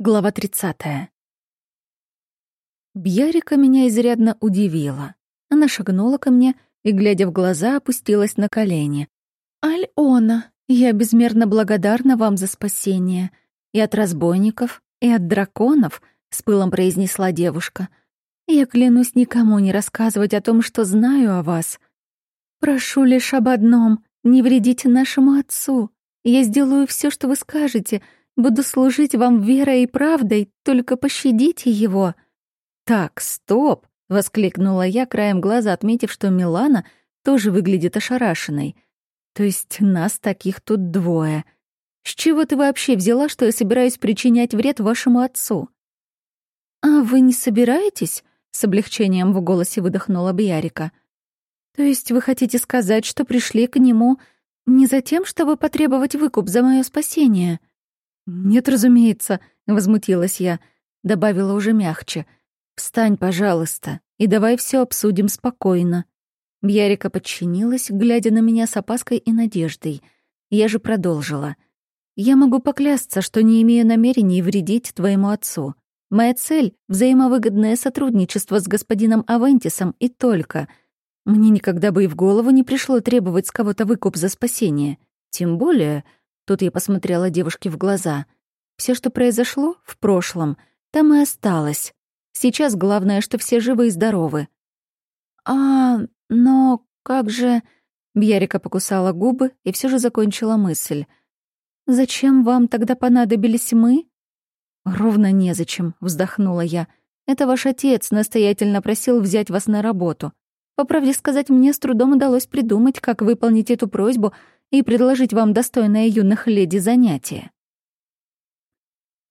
Глава 30. Бьярика меня изрядно удивила. Она шагнула ко мне и, глядя в глаза, опустилась на колени. «Альона, я безмерно благодарна вам за спасение. И от разбойников, и от драконов», — с пылом произнесла девушка. «Я клянусь никому не рассказывать о том, что знаю о вас. Прошу лишь об одном — не вредите нашему отцу. Я сделаю все, что вы скажете — Буду служить вам верой и правдой, только пощадите его». «Так, стоп!» — воскликнула я, краем глаза отметив, что Милана тоже выглядит ошарашенной. «То есть нас таких тут двое. С чего ты вообще взяла, что я собираюсь причинять вред вашему отцу?» «А вы не собираетесь?» — с облегчением в голосе выдохнула Бьярика. «То есть вы хотите сказать, что пришли к нему не за тем, чтобы потребовать выкуп за мое спасение?» «Нет, разумеется», — возмутилась я, добавила уже мягче. «Встань, пожалуйста, и давай все обсудим спокойно». Бьярика подчинилась, глядя на меня с опаской и надеждой. Я же продолжила. «Я могу поклясться, что не имею намерений вредить твоему отцу. Моя цель — взаимовыгодное сотрудничество с господином Авентисом и только. Мне никогда бы и в голову не пришло требовать с кого-то выкуп за спасение. Тем более, Тут я посмотрела девушке в глаза. Все, что произошло в прошлом, там и осталось. Сейчас главное, что все живы и здоровы. «А, но как же...» Бьярика покусала губы и все же закончила мысль. «Зачем вам тогда понадобились мы?» «Ровно незачем», — вздохнула я. «Это ваш отец настоятельно просил взять вас на работу. По правде сказать, мне с трудом удалось придумать, как выполнить эту просьбу и предложить вам достойное юных леди занятие.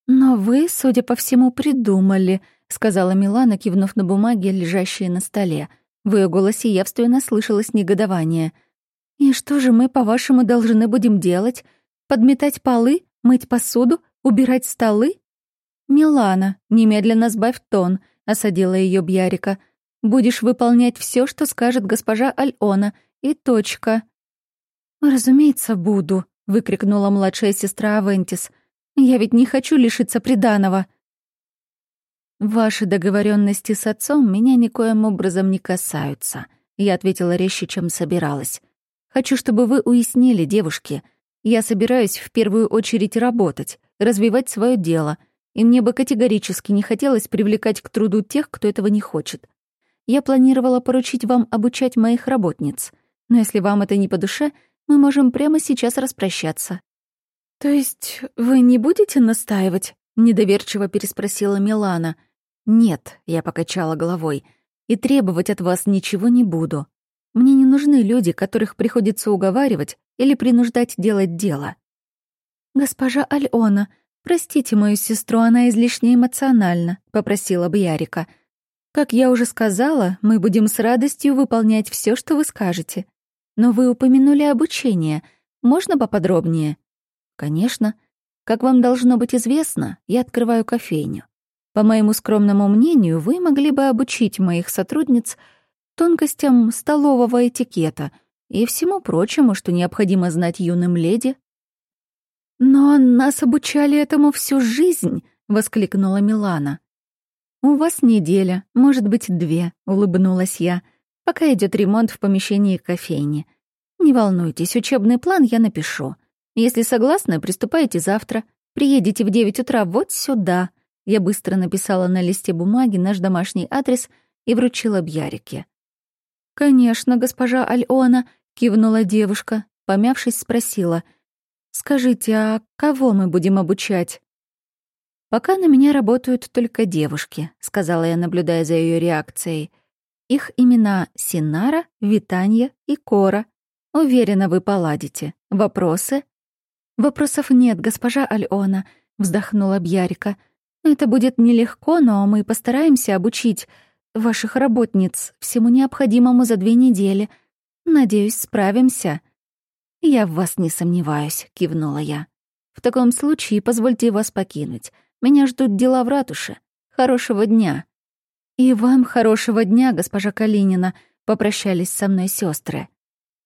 «Но вы, судя по всему, придумали», — сказала Милана, кивнув на бумаги, лежащие на столе. В ее голосе явственно слышалось негодование. «И что же мы, по-вашему, должны будем делать? Подметать полы, мыть посуду, убирать столы?» «Милана, немедленно сбавь тон», — осадила ее Бьярика. «Будешь выполнять все, что скажет госпожа Альона, и точка». «Разумеется, буду», — выкрикнула младшая сестра Авентис. «Я ведь не хочу лишиться приданого». «Ваши договоренности с отцом меня никоим образом не касаются», — я ответила резче, чем собиралась. «Хочу, чтобы вы уяснили, девушки. Я собираюсь в первую очередь работать, развивать свое дело, и мне бы категорически не хотелось привлекать к труду тех, кто этого не хочет. Я планировала поручить вам обучать моих работниц, но если вам это не по душе — мы можем прямо сейчас распрощаться». «То есть вы не будете настаивать?» — недоверчиво переспросила Милана. «Нет», — я покачала головой, — «и требовать от вас ничего не буду. Мне не нужны люди, которых приходится уговаривать или принуждать делать дело». «Госпожа Альона, простите мою сестру, она излишне эмоциональна», — попросила Бьярика. «Как я уже сказала, мы будем с радостью выполнять все, что вы скажете. Но вы упомянули обучение. Можно поподробнее? Конечно. Как вам должно быть известно, я открываю кофейню. По моему скромному мнению, вы могли бы обучить моих сотрудниц тонкостям столового этикета и всему прочему, что необходимо знать юным леди. «Но нас обучали этому всю жизнь!» — воскликнула Милана. «У вас неделя, может быть, две», — улыбнулась я пока идет ремонт в помещении кофейни. Не волнуйтесь, учебный план я напишу. Если согласны, приступайте завтра. Приедете в 9 утра вот сюда. Я быстро написала на листе бумаги наш домашний адрес и вручила Бьярике. «Конечно, госпожа Альона», — кивнула девушка, помявшись, спросила. «Скажите, а кого мы будем обучать?» «Пока на меня работают только девушки», — сказала я, наблюдая за ее реакцией. Их имена Синара, Витанья и Кора. Уверена, вы поладите. Вопросы? Вопросов нет, госпожа Альона, вздохнула Бьярика. Это будет нелегко, но мы постараемся обучить ваших работниц всему необходимому за две недели. Надеюсь, справимся. Я в вас не сомневаюсь, кивнула я. В таком случае позвольте вас покинуть. Меня ждут дела в ратуше. Хорошего дня. «И вам хорошего дня, госпожа Калинина», — попрощались со мной сестры.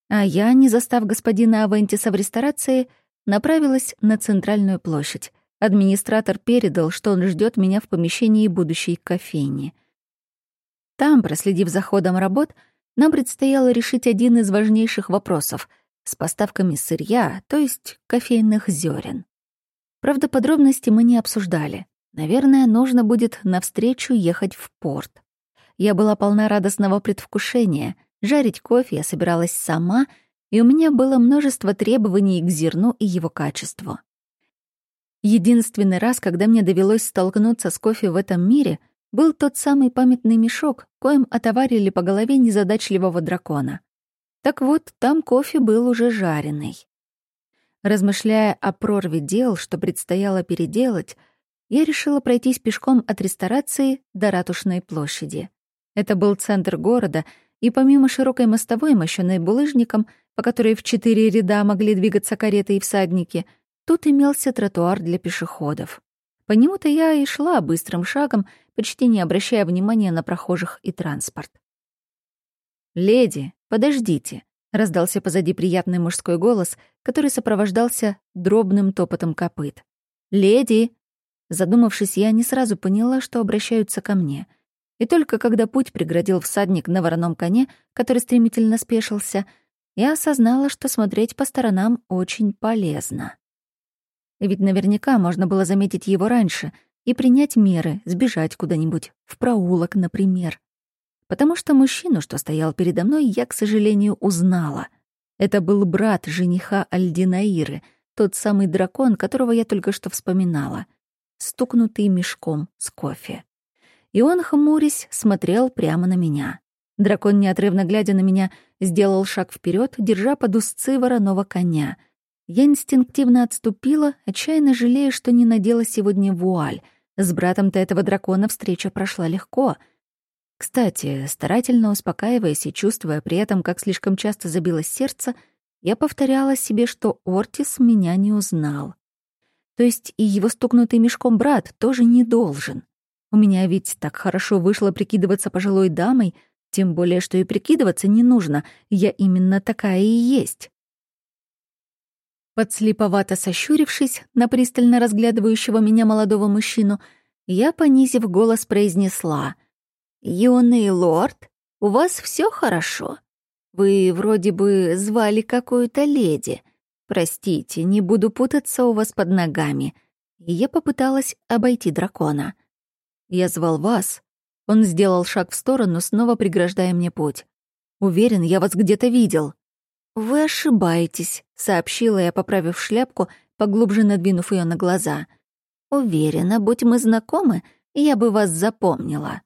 А я, не застав господина Авентиса в ресторации, направилась на центральную площадь. Администратор передал, что он ждет меня в помещении будущей кофейни. Там, проследив за ходом работ, нам предстояло решить один из важнейших вопросов с поставками сырья, то есть кофейных зерен. Правда, подробности мы не обсуждали. Наверное, нужно будет навстречу ехать в порт. Я была полна радостного предвкушения. Жарить кофе я собиралась сама, и у меня было множество требований к зерну и его качеству. Единственный раз, когда мне довелось столкнуться с кофе в этом мире, был тот самый памятный мешок, коим отоварили по голове незадачливого дракона. Так вот, там кофе был уже жареный. Размышляя о прорве дел, что предстояло переделать, я решила пройтись пешком от ресторации до Ратушной площади. Это был центр города, и помимо широкой мостовой, мощенной булыжником, по которой в четыре ряда могли двигаться кареты и всадники — Тут имелся тротуар для пешеходов. По нему-то я и шла быстрым шагом, почти не обращая внимания на прохожих и транспорт. «Леди, подождите», — раздался позади приятный мужской голос, который сопровождался дробным топотом копыт. «Леди!» Задумавшись, я не сразу поняла, что обращаются ко мне. И только когда путь преградил всадник на вороном коне, который стремительно спешился, я осознала, что смотреть по сторонам очень полезно. Ведь наверняка можно было заметить его раньше и принять меры, сбежать куда-нибудь, в проулок, например. Потому что мужчину, что стоял передо мной, я, к сожалению, узнала. Это был брат жениха Альдинаиры, тот самый дракон, которого я только что вспоминала, стукнутый мешком с кофе. И он, хмурясь, смотрел прямо на меня. Дракон, неотрывно глядя на меня, сделал шаг вперед, держа под узцы вороного коня — я инстинктивно отступила, отчаянно жалея, что не надела сегодня вуаль. С братом-то этого дракона встреча прошла легко. Кстати, старательно успокаиваясь и чувствуя при этом, как слишком часто забилось сердце, я повторяла себе, что Ортис меня не узнал. То есть и его стукнутый мешком брат тоже не должен. У меня ведь так хорошо вышло прикидываться пожилой дамой, тем более, что и прикидываться не нужно, я именно такая и есть. Подслеповато сощурившись на пристально разглядывающего меня молодого мужчину, я, понизив голос, произнесла. «Юный лорд, у вас все хорошо? Вы вроде бы звали какую-то леди. Простите, не буду путаться у вас под ногами». И я попыталась обойти дракона. «Я звал вас». Он сделал шаг в сторону, снова преграждая мне путь. «Уверен, я вас где-то видел». «Вы ошибаетесь», — сообщила я, поправив шляпку, поглубже надвинув ее на глаза. «Уверена, будь мы знакомы, я бы вас запомнила».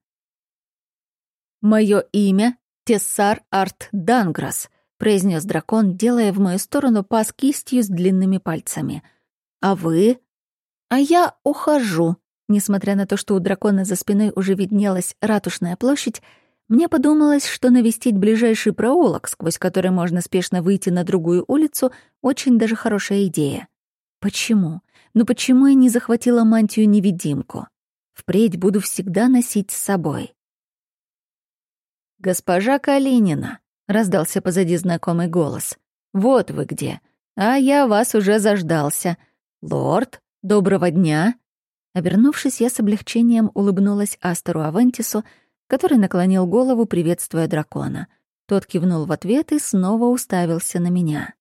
«Мое имя — Тессар Арт Данграс», — произнес дракон, делая в мою сторону пас кистью с длинными пальцами. «А вы?» «А я ухожу». Несмотря на то, что у дракона за спиной уже виднелась ратушная площадь, мне подумалось, что навестить ближайший проулок, сквозь который можно спешно выйти на другую улицу, очень даже хорошая идея. Почему? Ну почему я не захватила мантию-невидимку? Впредь буду всегда носить с собой. «Госпожа Калинина», — раздался позади знакомый голос. «Вот вы где. А я вас уже заждался. Лорд, доброго дня». Обернувшись, я с облегчением улыбнулась Астеру Авентису, который наклонил голову, приветствуя дракона. Тот кивнул в ответ и снова уставился на меня.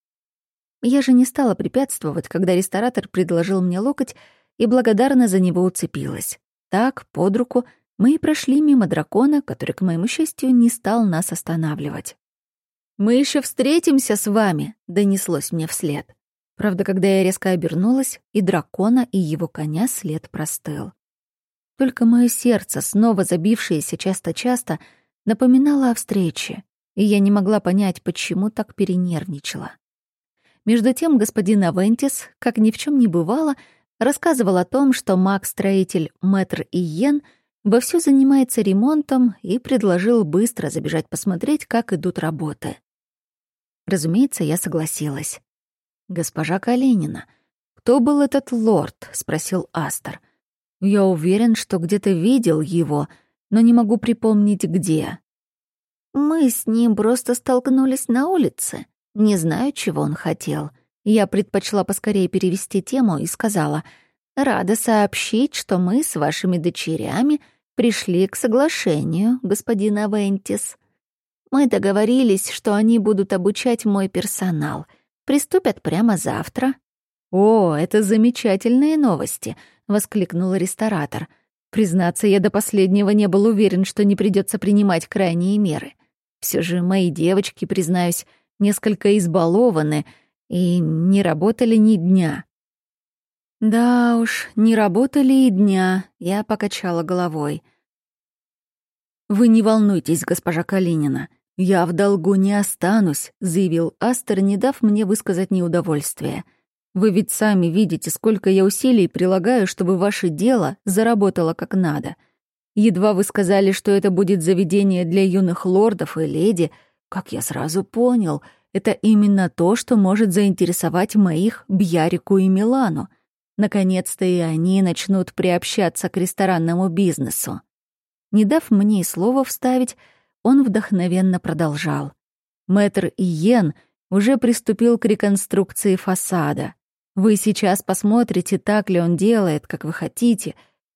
Я же не стала препятствовать, когда ресторатор предложил мне локоть и благодарно за него уцепилась. Так, под руку, мы и прошли мимо дракона, который, к моему счастью, не стал нас останавливать. «Мы еще встретимся с вами», — донеслось мне вслед. Правда, когда я резко обернулась, и дракона, и его коня след простыл. Только мое сердце, снова забившееся часто-часто, напоминало о встрече, и я не могла понять, почему так перенервничала. Между тем господин Авентис, как ни в чем не бывало, рассказывал о том, что маг-строитель Мэтр Иен вовсю занимается ремонтом и предложил быстро забежать посмотреть, как идут работы. Разумеется, я согласилась. «Госпожа Калинина, кто был этот лорд?» — спросил Астер — я уверен, что где-то видел его, но не могу припомнить, где. Мы с ним просто столкнулись на улице. Не знаю, чего он хотел. Я предпочла поскорее перевести тему и сказала, Рада сообщить, что мы с вашими дочерями пришли к соглашению, господин Авентис. Мы договорились, что они будут обучать мой персонал. Приступят прямо завтра». «О, это замечательные новости!» — воскликнул ресторатор. «Признаться, я до последнего не был уверен, что не придется принимать крайние меры. Все же мои девочки, признаюсь, несколько избалованы и не работали ни дня». «Да уж, не работали и дня», — я покачала головой. «Вы не волнуйтесь, госпожа Калинина. Я в долгу не останусь», — заявил Астер, не дав мне высказать неудовольствие. «Вы ведь сами видите, сколько я усилий прилагаю, чтобы ваше дело заработало как надо. Едва вы сказали, что это будет заведение для юных лордов и леди, как я сразу понял, это именно то, что может заинтересовать моих Бьярику и Милану. Наконец-то и они начнут приобщаться к ресторанному бизнесу. Не дав мне и слова вставить, он вдохновенно продолжал. Мэтр Иен уже приступил к реконструкции фасада. Вы сейчас посмотрите, так ли он делает, как вы хотите,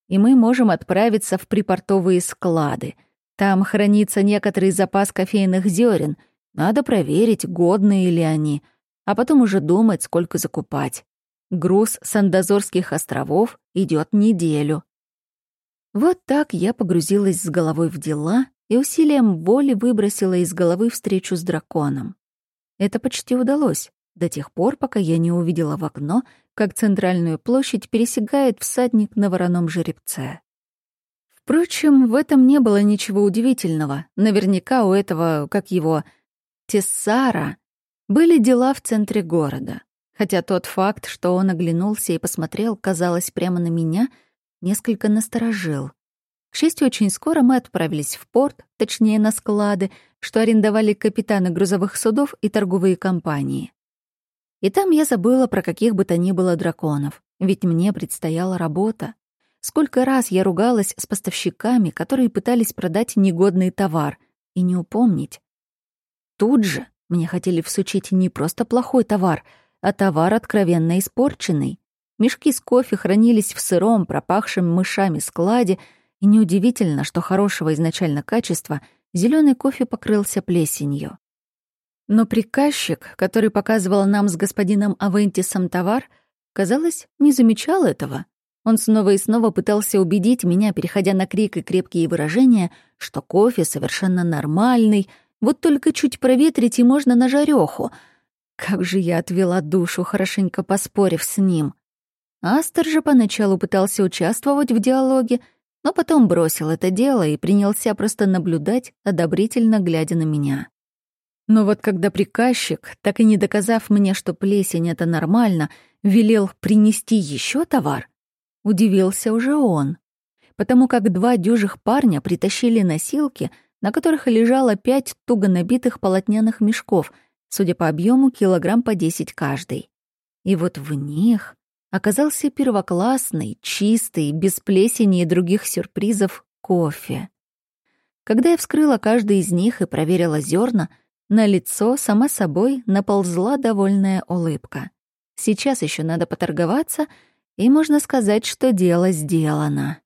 и мы можем отправиться в припортовые склады. Там хранится некоторый запас кофейных зерен. Надо проверить, годные ли они, а потом уже думать, сколько закупать. Груз с Андозорских островов идет неделю. Вот так я погрузилась с головой в дела и усилием воли выбросила из головы встречу с драконом. Это почти удалось, до тех пор, пока я не увидела в окно, как центральную площадь пересекает всадник на вороном жеребце. Впрочем, в этом не было ничего удивительного. Наверняка у этого, как его, Тессара, были дела в центре города хотя тот факт, что он оглянулся и посмотрел, казалось, прямо на меня, несколько насторожил. К счастью, очень скоро мы отправились в порт, точнее, на склады, что арендовали капитаны грузовых судов и торговые компании. И там я забыла про каких бы то ни было драконов, ведь мне предстояла работа. Сколько раз я ругалась с поставщиками, которые пытались продать негодный товар, и не упомнить. Тут же мне хотели всучить не просто плохой товар — а товар откровенно испорченный. Мешки с кофе хранились в сыром, пропахшем мышами складе, и неудивительно, что хорошего изначально качества зеленый кофе покрылся плесенью. Но приказчик, который показывал нам с господином Авентисом товар, казалось, не замечал этого. Он снова и снова пытался убедить меня, переходя на крик и крепкие выражения, что кофе совершенно нормальный, вот только чуть проветрить и можно на жарёху — как же я отвела душу, хорошенько поспорив с ним. Астер же поначалу пытался участвовать в диалоге, но потом бросил это дело и принялся просто наблюдать, одобрительно глядя на меня. Но вот когда приказчик, так и не доказав мне, что плесень — это нормально, велел принести еще товар, удивился уже он, потому как два дюжих парня притащили носилки, на которых лежало пять туго набитых полотняных мешков — судя по объему, килограмм по 10 каждый. И вот в них оказался первоклассный, чистый, без плесени и других сюрпризов кофе. Когда я вскрыла каждый из них и проверила зерна, на лицо, сама собой, наползла довольная улыбка. Сейчас еще надо поторговаться, и можно сказать, что дело сделано.